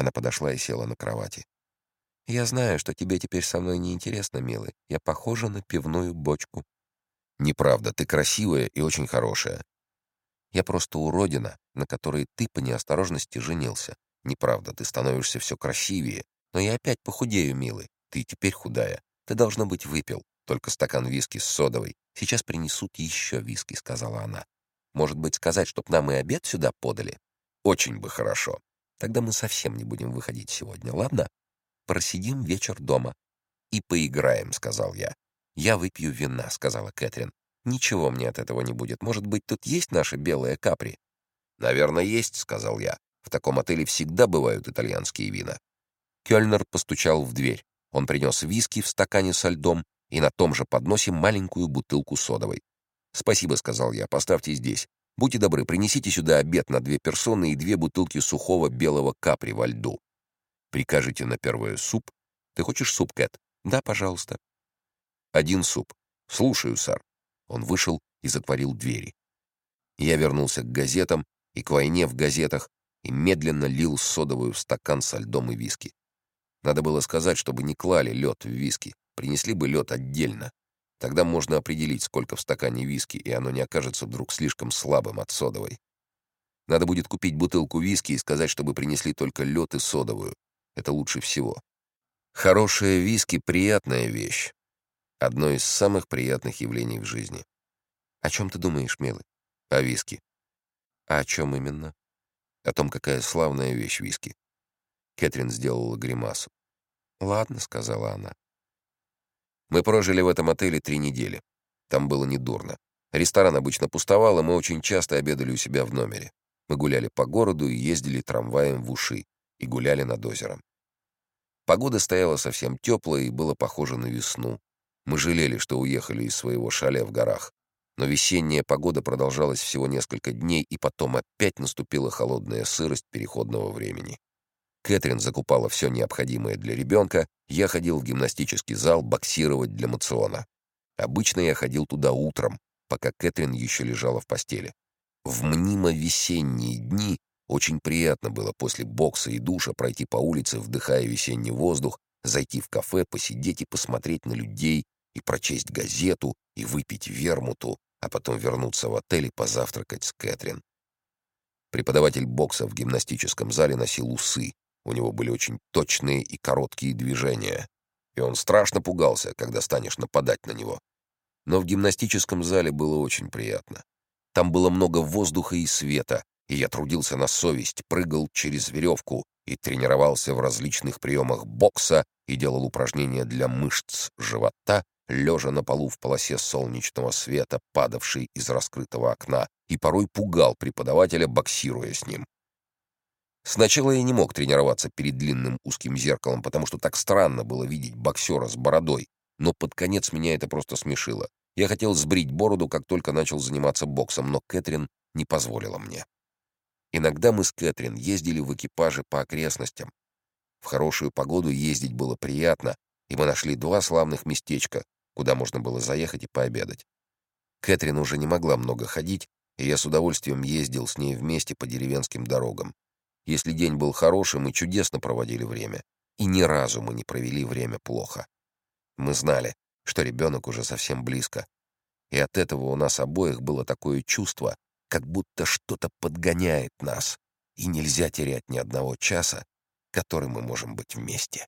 Она подошла и села на кровати. «Я знаю, что тебе теперь со мной неинтересно, милый. Я похожа на пивную бочку». «Неправда, ты красивая и очень хорошая. Я просто уродина, на которой ты по неосторожности женился. Неправда, ты становишься все красивее. Но я опять похудею, милый. Ты теперь худая. Ты, должно быть, выпил. Только стакан виски с содовой. Сейчас принесут еще виски», — сказала она. «Может быть, сказать, чтоб нам и обед сюда подали?» «Очень бы хорошо. Тогда мы совсем не будем выходить сегодня, ладно? Просидим вечер дома. И поиграем», — сказал я. «Я выпью вина», — сказала Кэтрин. «Ничего мне от этого не будет. Может быть, тут есть наши белые капри?» «Наверное, есть», — сказал я. «В таком отеле всегда бывают итальянские вина». Кёльнер постучал в дверь. Он принес виски в стакане со льдом и на том же подносе маленькую бутылку содовой. «Спасибо», — сказал я, — «поставьте здесь. Будьте добры, принесите сюда обед на две персоны и две бутылки сухого белого капри во льду. Прикажете на первое суп? Ты хочешь суп, Кэт? Да, пожалуйста. Один суп. Слушаю, сэр. Он вышел и затворил двери. Я вернулся к газетам и к войне в газетах и медленно лил содовую в стакан со льдом и виски. Надо было сказать, чтобы не клали лед в виски, принесли бы лед отдельно. Тогда можно определить, сколько в стакане виски, и оно не окажется вдруг слишком слабым от содовой. Надо будет купить бутылку виски и сказать, чтобы принесли только лед и содовую. Это лучше всего. Хорошая виски — приятная вещь. Одно из самых приятных явлений в жизни. О чем ты думаешь, милый? О виски. А о чем именно? О том, какая славная вещь виски. Кэтрин сделала гримасу. «Ладно», — сказала она. Мы прожили в этом отеле три недели. Там было недурно. Ресторан обычно пустовал, и мы очень часто обедали у себя в номере. Мы гуляли по городу и ездили трамваем в Уши, и гуляли над озером. Погода стояла совсем теплая и было похоже на весну. Мы жалели, что уехали из своего шале в горах. Но весенняя погода продолжалась всего несколько дней, и потом опять наступила холодная сырость переходного времени. Кэтрин закупала все необходимое для ребенка, я ходил в гимнастический зал боксировать для мациона. Обычно я ходил туда утром, пока Кэтрин еще лежала в постели. В мнимо-весенние дни очень приятно было после бокса и душа пройти по улице, вдыхая весенний воздух, зайти в кафе, посидеть и посмотреть на людей, и прочесть газету, и выпить вермуту, а потом вернуться в отель и позавтракать с Кэтрин. Преподаватель бокса в гимнастическом зале носил усы, у него были очень точные и короткие движения, и он страшно пугался, когда станешь нападать на него. Но в гимнастическом зале было очень приятно. Там было много воздуха и света, и я трудился на совесть, прыгал через веревку и тренировался в различных приемах бокса и делал упражнения для мышц живота, лежа на полу в полосе солнечного света, падавшей из раскрытого окна, и порой пугал преподавателя, боксируя с ним. Сначала я не мог тренироваться перед длинным узким зеркалом, потому что так странно было видеть боксера с бородой, но под конец меня это просто смешило. Я хотел сбрить бороду, как только начал заниматься боксом, но Кэтрин не позволила мне. Иногда мы с Кэтрин ездили в экипаже по окрестностям. В хорошую погоду ездить было приятно, и мы нашли два славных местечка, куда можно было заехать и пообедать. Кэтрин уже не могла много ходить, и я с удовольствием ездил с ней вместе по деревенским дорогам. Если день был хороший, мы чудесно проводили время. И ни разу мы не провели время плохо. Мы знали, что ребенок уже совсем близко. И от этого у нас обоих было такое чувство, как будто что-то подгоняет нас, и нельзя терять ни одного часа, который мы можем быть вместе.